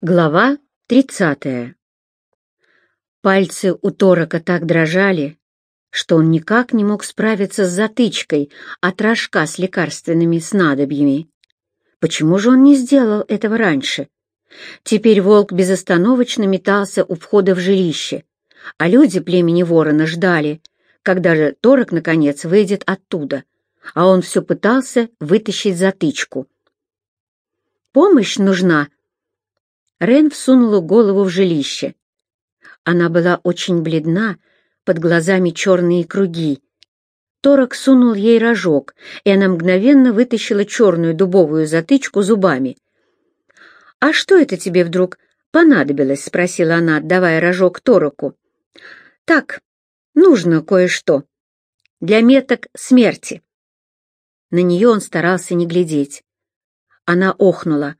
Глава тридцатая. Пальцы у Торока так дрожали, что он никак не мог справиться с затычкой от рожка с лекарственными снадобьями. Почему же он не сделал этого раньше? Теперь волк безостановочно метался у входа в жилище, а люди племени ворона ждали, когда же Торок, наконец, выйдет оттуда, а он все пытался вытащить затычку. «Помощь нужна!» Рен всунула голову в жилище. Она была очень бледна, под глазами черные круги. Торок сунул ей рожок, и она мгновенно вытащила черную дубовую затычку зубами. «А что это тебе вдруг понадобилось?» — спросила она, отдавая рожок Тороку. «Так, нужно кое-что. Для меток смерти». На нее он старался не глядеть. Она охнула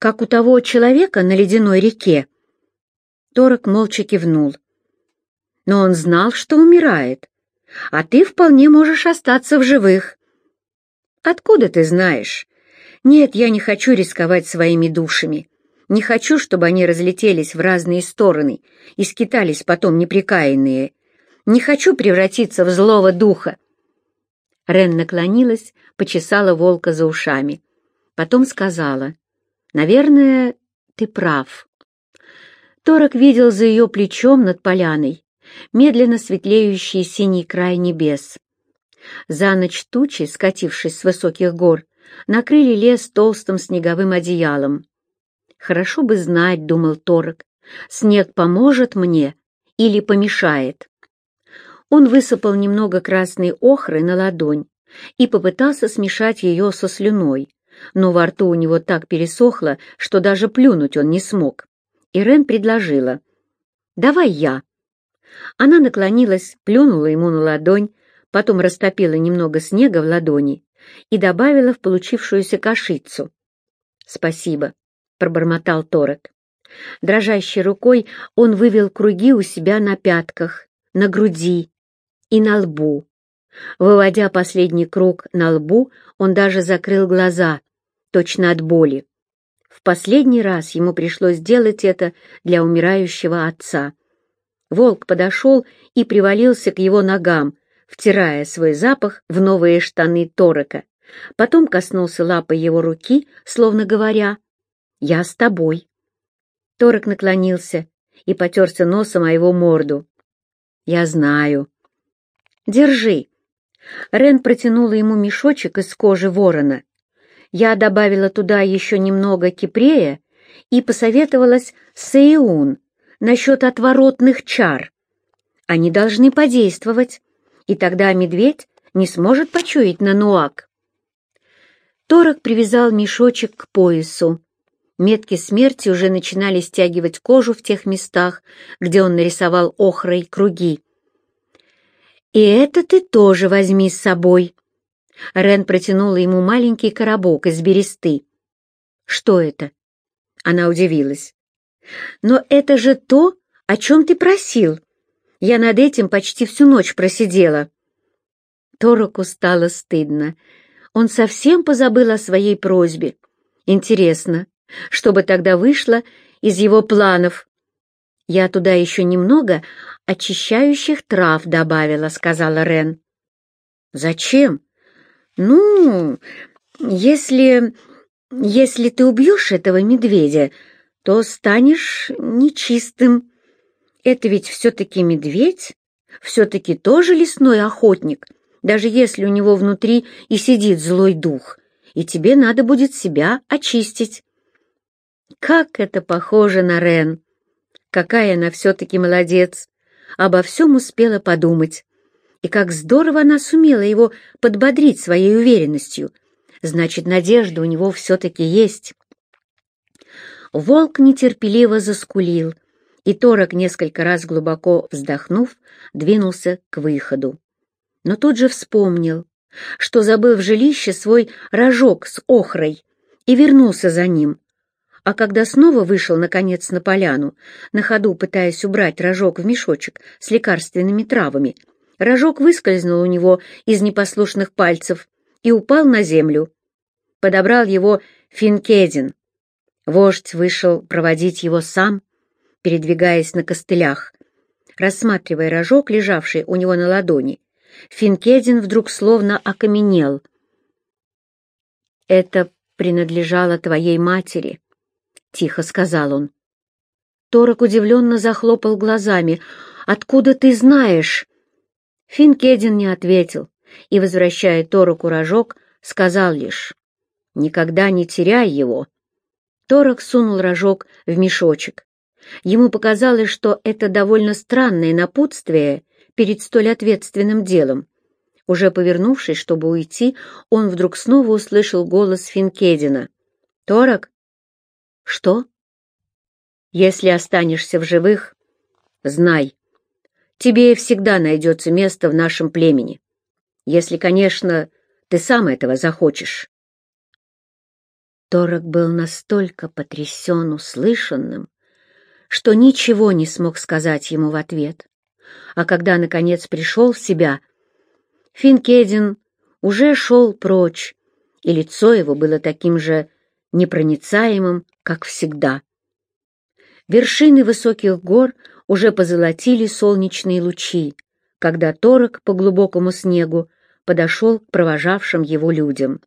как у того человека на ледяной реке. Торок молча кивнул. Но он знал, что умирает, а ты вполне можешь остаться в живых. Откуда ты знаешь? Нет, я не хочу рисковать своими душами. Не хочу, чтобы они разлетелись в разные стороны и скитались потом неприкаянные. Не хочу превратиться в злого духа. Рен наклонилась, почесала волка за ушами. Потом сказала, Наверное, ты прав. Торок видел за ее плечом над поляной медленно светлеющий синий край небес. За ночь тучи, скатившись с высоких гор, накрыли лес толстым снеговым одеялом. «Хорошо бы знать», — думал Торок, — «снег поможет мне или помешает». Он высыпал немного красной охры на ладонь и попытался смешать ее со слюной, но во рту у него так пересохло, что даже плюнуть он не смог. Ирен предложила. «Давай я». Она наклонилась, плюнула ему на ладонь, потом растопила немного снега в ладони и добавила в получившуюся кашицу. «Спасибо», — пробормотал Торок. Дрожащей рукой он вывел круги у себя на пятках, на груди и на лбу. Выводя последний круг на лбу, он даже закрыл глаза, точно от боли. В последний раз ему пришлось делать это для умирающего отца. Волк подошел и привалился к его ногам, втирая свой запах в новые штаны Торока. Потом коснулся лапой его руки, словно говоря «Я с тобой». Торок наклонился и потерся носом о его морду. «Я знаю». «Держи». Рен протянула ему мешочек из кожи ворона, я добавила туда еще немного кипрея и посоветовалась с Эйун насчет отворотных чар. Они должны подействовать, и тогда медведь не сможет почуять на нуак. Торок привязал мешочек к поясу. Метки смерти уже начинали стягивать кожу в тех местах, где он нарисовал охрой круги. «И это ты тоже возьми с собой», Рен протянула ему маленький коробок из бересты. «Что это?» Она удивилась. «Но это же то, о чем ты просил. Я над этим почти всю ночь просидела». Тороку стало стыдно. Он совсем позабыл о своей просьбе. Интересно, что бы тогда вышло из его планов? «Я туда еще немного очищающих трав добавила», — сказала Рен. «Зачем?» «Ну, если... если ты убьешь этого медведя, то станешь нечистым. Это ведь все-таки медведь, все-таки тоже лесной охотник, даже если у него внутри и сидит злой дух, и тебе надо будет себя очистить». Как это похоже на Рен! Какая она все-таки молодец! Обо всем успела подумать. И как здорово она сумела его подбодрить своей уверенностью. Значит, надежда у него все-таки есть. Волк нетерпеливо заскулил, и Торок, несколько раз глубоко вздохнув, двинулся к выходу. Но тут же вспомнил, что забыл в жилище свой рожок с охрой и вернулся за ним. А когда снова вышел, наконец, на поляну, на ходу пытаясь убрать рожок в мешочек с лекарственными травами, Рожок выскользнул у него из непослушных пальцев и упал на землю. Подобрал его Финкедин. Вождь вышел проводить его сам, передвигаясь на костылях. Рассматривая рожок, лежавший у него на ладони, Финкедин вдруг словно окаменел. «Это принадлежало твоей матери», — тихо сказал он. Торок удивленно захлопал глазами. «Откуда ты знаешь?» Финкедин не ответил и, возвращая Тороку рожок, сказал лишь «Никогда не теряй его». Торок сунул рожок в мешочек. Ему показалось, что это довольно странное напутствие перед столь ответственным делом. Уже повернувшись, чтобы уйти, он вдруг снова услышал голос Финкедина. «Торок?» «Что?» «Если останешься в живых, знай, тебе всегда найдется место в нашем племени. Если, конечно, ты сам этого захочешь». Торок был настолько потрясен услышанным, что ничего не смог сказать ему в ответ. А когда, наконец, пришел в себя, Финкедин уже шел прочь, и лицо его было таким же непроницаемым, как всегда. Вершины высоких гор уже позолотили солнечные лучи, когда Торок по глубокому снегу подошел к провожавшим его людям.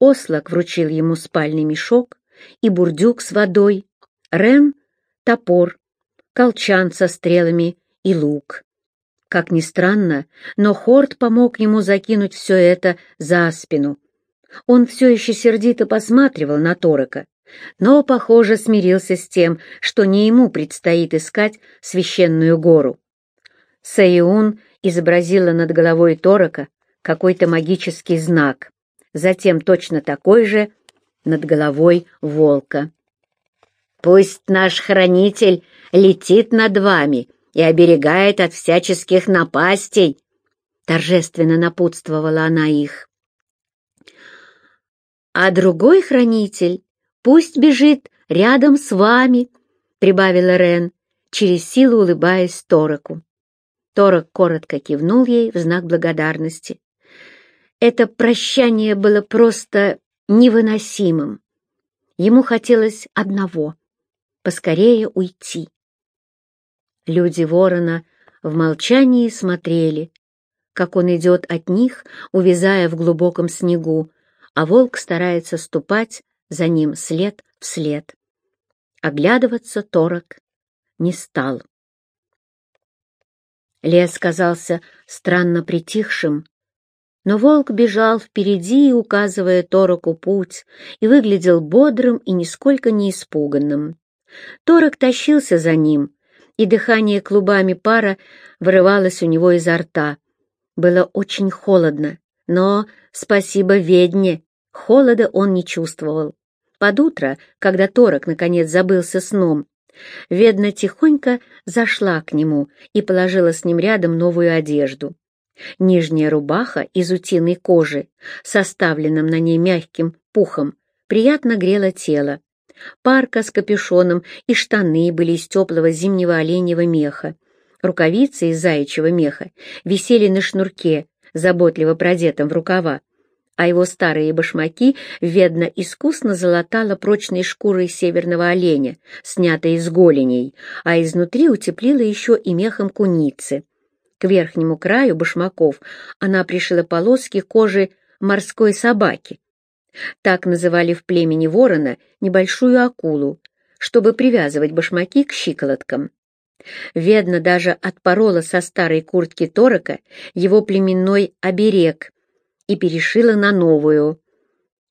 Ослак вручил ему спальный мешок и бурдюк с водой, Рен — топор, колчан со стрелами и лук. Как ни странно, но Хорд помог ему закинуть все это за спину. Он все еще сердито посматривал на Торока, но, похоже, смирился с тем, что не ему предстоит искать священную гору. Саиун изобразила над головой Торока какой-то магический знак, затем точно такой же над головой волка. «Пусть наш хранитель летит над вами и оберегает от всяческих напастей», — торжественно напутствовала она их. «А другой хранитель пусть бежит рядом с вами», — прибавила Рен, через силу улыбаясь Тороку. Торок коротко кивнул ей в знак благодарности. Это прощание было просто невыносимым. Ему хотелось одного — поскорее уйти. Люди ворона в молчании смотрели, как он идет от них, увязая в глубоком снегу, а волк старается ступать за ним след в след. Оглядываться Торок не стал. Лес казался странно притихшим, но волк бежал впереди, указывая Тороку путь, и выглядел бодрым и нисколько не испуганным. Торок тащился за ним, и дыхание клубами пара вырывалось у него изо рта. Было очень холодно, но, спасибо ведне, холода он не чувствовал. Под утро, когда Торок наконец забылся сном, Ведна тихонько зашла к нему и положила с ним рядом новую одежду. Нижняя рубаха из утиной кожи, составленным на ней мягким пухом, приятно грела тело, Парка с капюшоном и штаны были из теплого зимнего оленьего меха. Рукавицы из заячьего меха висели на шнурке, заботливо продетом в рукава, а его старые башмаки ведно искусно залатала прочной шкурой северного оленя, снятой из голеней, а изнутри утеплила еще и мехом куницы. К верхнему краю башмаков она пришила полоски кожи морской собаки, так называли в племени ворона небольшую акулу, чтобы привязывать башмаки к щиколоткам. Ведно даже отпорола со старой куртки Торока его племенной оберег и перешила на новую.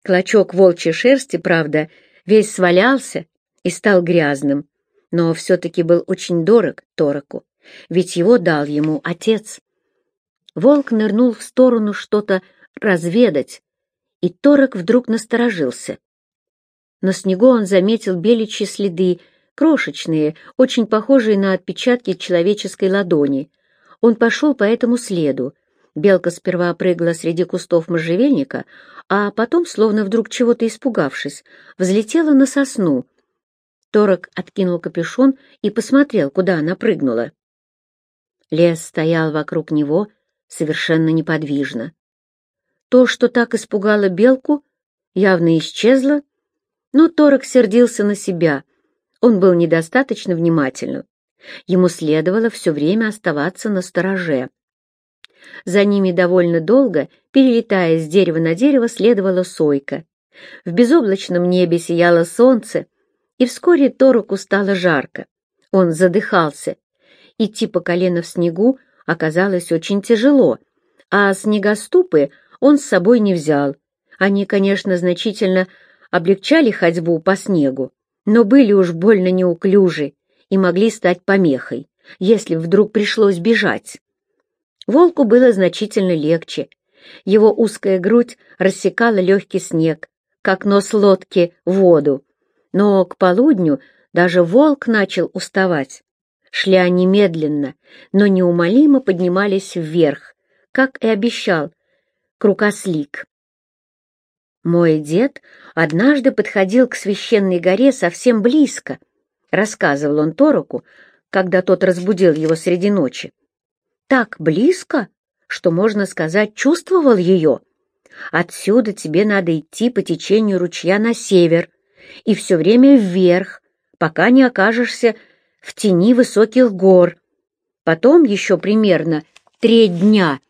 Клочок волчьей шерсти, правда, весь свалялся и стал грязным, но все-таки был очень дорог Тороку, ведь его дал ему отец. Волк нырнул в сторону что-то разведать, и Торок вдруг насторожился. На снегу он заметил беличьи следы, крошечные, очень похожие на отпечатки человеческой ладони. Он пошел по этому следу. Белка сперва прыгала среди кустов можжевельника, а потом, словно вдруг чего-то испугавшись, взлетела на сосну. Торок откинул капюшон и посмотрел, куда она прыгнула. Лес стоял вокруг него совершенно неподвижно. То, что так испугало белку, явно исчезло, Но Торок сердился на себя. Он был недостаточно внимательным. Ему следовало все время оставаться на стороже. За ними довольно долго, перелетая с дерева на дерево, следовала сойка. В безоблачном небе сияло солнце, и вскоре Тороку стало жарко. Он задыхался. Идти по колено в снегу оказалось очень тяжело, а снегоступы он с собой не взял. Они, конечно, значительно облегчали ходьбу по снегу, но были уж больно неуклюжи и могли стать помехой, если вдруг пришлось бежать. Волку было значительно легче. Его узкая грудь рассекала легкий снег, как нос лодки в воду. Но к полудню даже волк начал уставать. Шли они медленно, но неумолимо поднимались вверх, как и обещал Крукослик. Мой дед однажды подходил к священной горе совсем близко, рассказывал он Тороку, когда тот разбудил его среди ночи. Так близко, что, можно сказать, чувствовал ее. Отсюда тебе надо идти по течению ручья на север и все время вверх, пока не окажешься в тени высоких гор. Потом еще примерно треть дня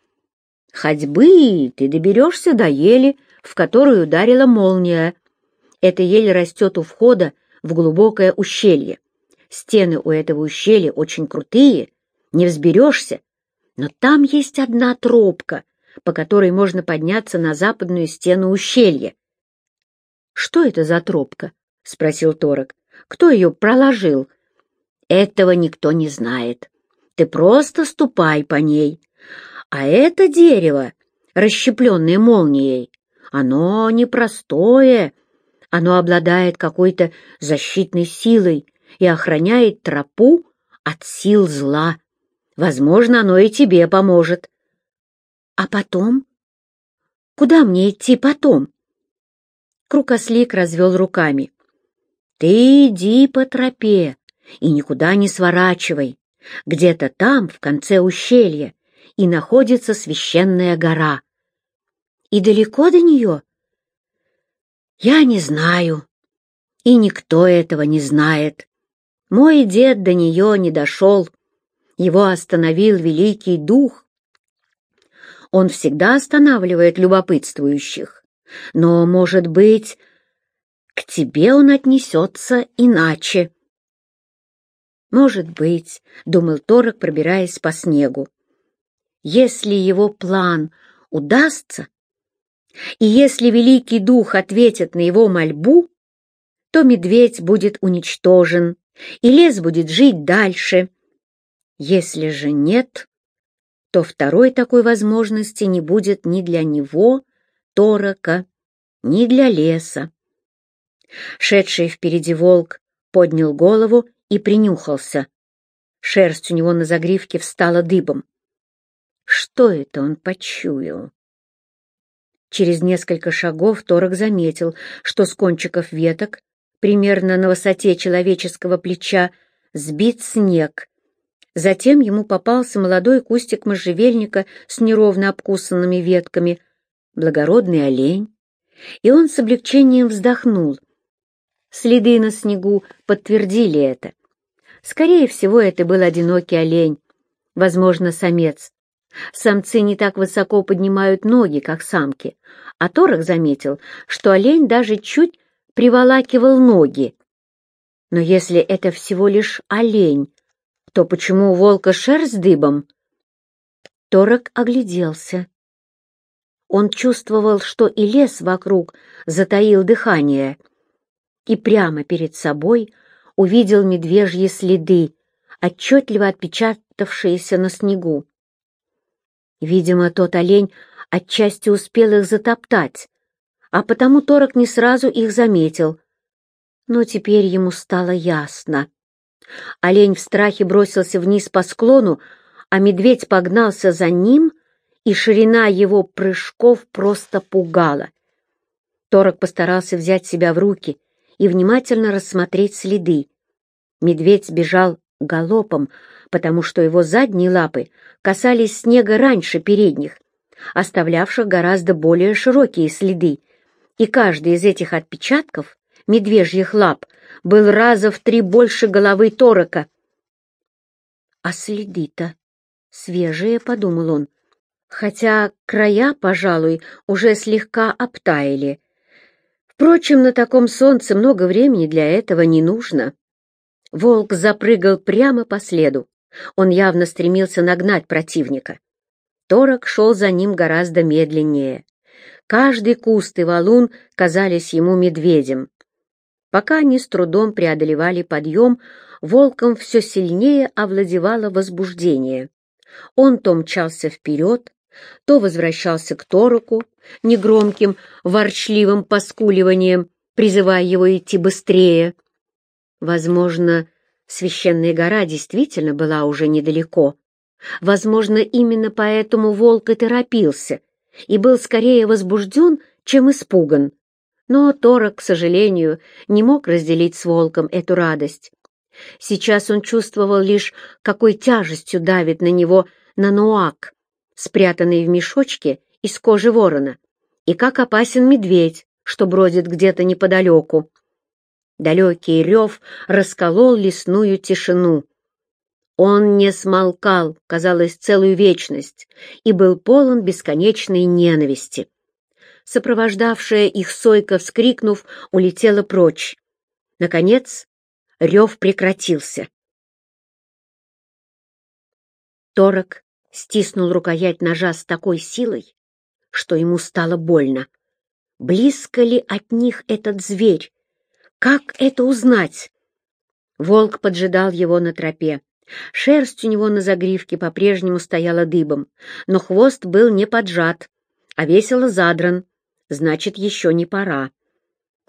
ходьбы ты доберешься до ели, в которую ударила молния. Эта ель растет у входа в глубокое ущелье. Стены у этого ущелья очень крутые, не взберешься, но там есть одна тропка, по которой можно подняться на западную стену ущелья. «Что это за тропка?» — спросил Торок. «Кто ее проложил?» «Этого никто не знает. Ты просто ступай по ней. А это дерево, расщепленное молнией, оно непростое. Оно обладает какой-то защитной силой и охраняет тропу от сил зла. Возможно, оно и тебе поможет. А потом? Куда мне идти потом? Крукослик развел руками. Ты иди по тропе и никуда не сворачивай. Где-то там, в конце ущелья, и находится священная гора. И далеко до нее? Я не знаю. И никто этого не знает. Мой дед до нее не дошел. Его остановил Великий Дух. Он всегда останавливает любопытствующих. Но, может быть, к тебе он отнесется иначе. Может быть, — думал Торок, пробираясь по снегу. Если его план удастся, и если Великий Дух ответит на его мольбу, то медведь будет уничтожен, и лес будет жить дальше. Если же нет, то второй такой возможности не будет ни для него, Торока, ни для леса. Шедший впереди волк поднял голову и принюхался. Шерсть у него на загривке встала дыбом. Что это он почуял? Через несколько шагов Торок заметил, что с кончиков веток, примерно на высоте человеческого плеча, сбит снег. Затем ему попался молодой кустик можжевельника с неровно обкусанными ветками, благородный олень, и он с облегчением вздохнул. Следы на снегу подтвердили это. Скорее всего, это был одинокий олень, возможно, самец. Самцы не так высоко поднимают ноги, как самки, а Торок заметил, что олень даже чуть приволакивал ноги. Но если это всего лишь олень, то почему у волка шерсть дыбом? Торок огляделся. Он чувствовал, что и лес вокруг затаил дыхание, и прямо перед собой увидел медвежьи следы, отчетливо отпечатавшиеся на снегу. Видимо, тот олень отчасти успел их затоптать, а потому Торок не сразу их заметил. Но теперь ему стало ясно. Олень в страхе бросился вниз по склону, а медведь погнался за ним, и ширина его прыжков просто пугала. Торок постарался взять себя в руки и внимательно рассмотреть следы. Медведь бежал галопом, потому что его задние лапы касались снега раньше передних, оставлявших гораздо более широкие следы, и каждый из этих отпечатков медвежьих лап был раза в три больше головы торока. «А следы-то свежие», — подумал он, хотя края, пожалуй, уже слегка обтаяли. Впрочем, на таком солнце много времени для этого не нужно. Волк запрыгал прямо по следу. Он явно стремился нагнать противника. Торок шел за ним гораздо медленнее. Каждый куст и валун казались ему медведем. Пока они с трудом преодолевали подъем, волком все сильнее овладевало возбуждение. Он то мчался вперед, то возвращался к Тороку, негромким, ворчливым поскуливанием, призывая его идти быстрее. Возможно, священная гора действительно была уже недалеко. Возможно, именно поэтому волк и торопился, и был скорее возбужден, чем испуган. Но Торок, к сожалению, не мог разделить с волком эту радость. Сейчас он чувствовал лишь, какой тяжестью давит на него нануак, спрятанный в мешочке из кожи ворона, и как опасен медведь, что бродит где-то неподалеку. Далекий рев расколол лесную тишину. Он не смолкал, казалось, целую вечность, и был полон бесконечной ненависти. Сопровождавшая их сойка, вскрикнув, улетела прочь. Наконец, рев прекратился. Торок стиснул рукоять ножа с такой силой, что ему стало больно. Близко ли от них этот зверь? Как это узнать? Волк поджидал его на тропе. Шерсть у него на загривке по-прежнему стояла дыбом, но хвост был не поджат, а весело задран, значит, еще не пора.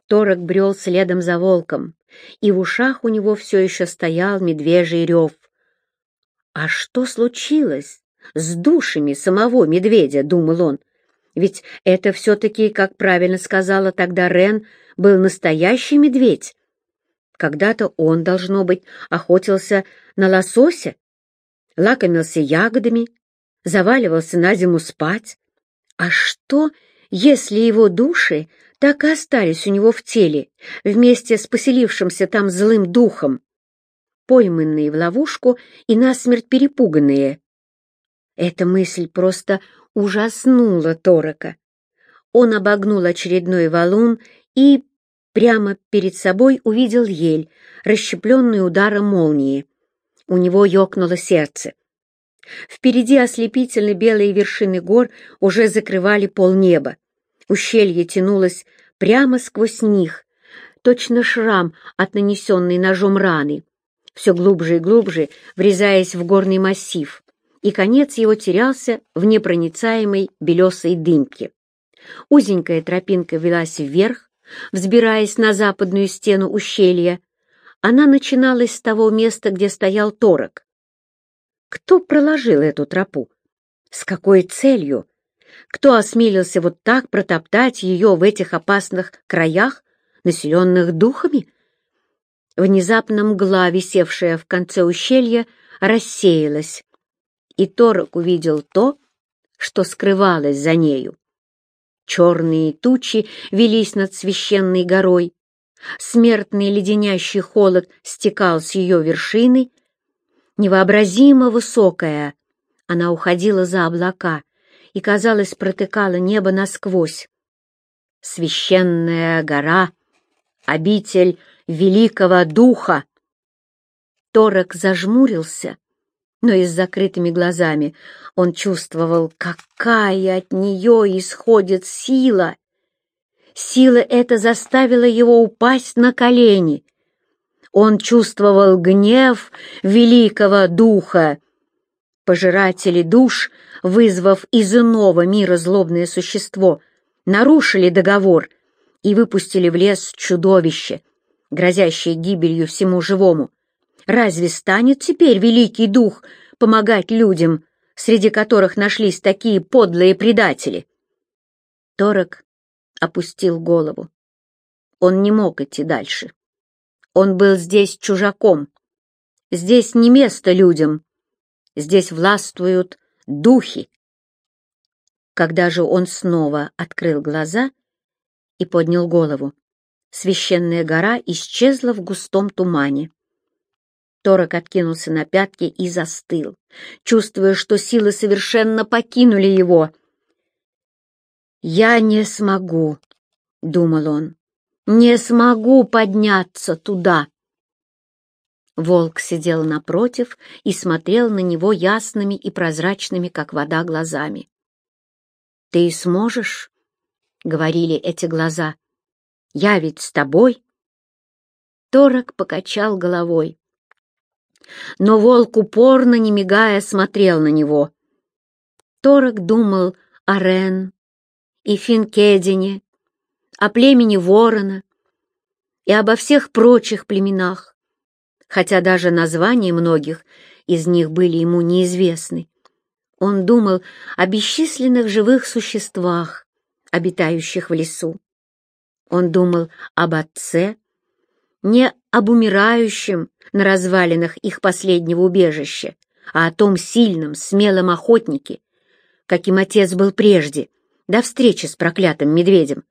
Торок брел следом за волком, и в ушах у него все еще стоял медвежий рев. А что случилось? с душами самого медведя, думал он. Ведь это все-таки, как правильно сказала тогда Рен, был настоящий медведь. Когда-то он, должно быть, охотился на лосося, лакомился ягодами, заваливался на зиму спать. А что, если его души так и остались у него в теле, вместе с поселившимся там злым духом, пойманные в ловушку и насмерть перепуганные? Эта мысль просто ужаснула Торока. Он обогнул очередной валун и прямо перед собой увидел ель, расщепленную ударом молнии. У него ёкнуло сердце. Впереди ослепительно белые вершины гор уже закрывали полнеба. Ущелье тянулось прямо сквозь них, точно шрам от нанесенной ножом раны, все глубже и глубже врезаясь в горный массив и конец его терялся в непроницаемой белесой дымке. Узенькая тропинка велась вверх, взбираясь на западную стену ущелья. Она начиналась с того места, где стоял торок. Кто проложил эту тропу? С какой целью? Кто осмелился вот так протоптать ее в этих опасных краях, населенных духами? Внезапно мгла, висевшая в конце ущелья, рассеялась и Торок увидел то, что скрывалось за нею. Черные тучи велись над священной горой, смертный леденящий холод стекал с ее вершины, невообразимо высокая, она уходила за облака и, казалось, протыкала небо насквозь. Священная гора, обитель великого духа. Торок зажмурился но и с закрытыми глазами он чувствовал, какая от нее исходит сила. Сила эта заставила его упасть на колени. Он чувствовал гнев великого духа. Пожиратели душ, вызвав из иного мира злобное существо, нарушили договор и выпустили в лес чудовище, грозящее гибелью всему живому. Разве станет теперь Великий Дух помогать людям, среди которых нашлись такие подлые предатели? Торок опустил голову. Он не мог идти дальше. Он был здесь чужаком. Здесь не место людям. Здесь властвуют духи. Когда же он снова открыл глаза и поднял голову, священная гора исчезла в густом тумане. Торок откинулся на пятки и застыл, чувствуя, что силы совершенно покинули его. «Я не смогу», — думал он, — «не смогу подняться туда». Волк сидел напротив и смотрел на него ясными и прозрачными, как вода, глазами. «Ты сможешь?» — говорили эти глаза. «Я ведь с тобой?» Торок покачал головой. Но волк упорно, не мигая, смотрел на него. Торок думал о Рен и Финкедине, о племени Ворона и обо всех прочих племенах хотя даже названия многих из них были ему неизвестны. Он думал о бесчисленных живых существах, обитающих в лесу. Он думал об отце, не об умирающем на развалинах их последнего убежища, а о том сильном, смелом охотнике, каким отец был прежде, до встречи с проклятым медведем.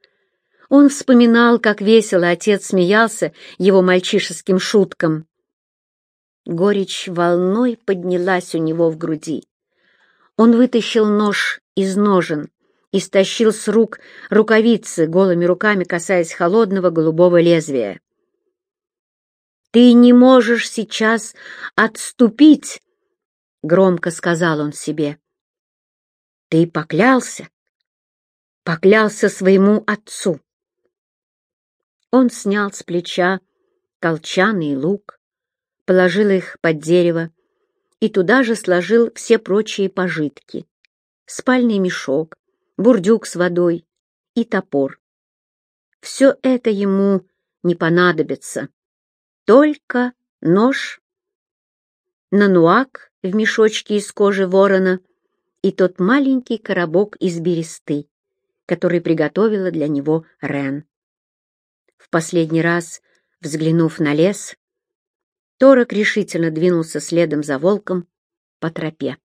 Он вспоминал, как весело отец смеялся его мальчишеским шуткам. Горечь волной поднялась у него в груди. Он вытащил нож из ножен и стащил с рук рукавицы, голыми руками касаясь холодного голубого лезвия. «Ты не можешь сейчас отступить!» — громко сказал он себе. «Ты поклялся, поклялся своему отцу!» Он снял с плеча колчан лук, положил их под дерево и туда же сложил все прочие пожитки. Спальный мешок, бурдюк с водой и топор. Все это ему не понадобится. Только нож, нануак в мешочке из кожи ворона и тот маленький коробок из бересты, который приготовила для него Рен. В последний раз, взглянув на лес, Торок решительно двинулся следом за волком по тропе.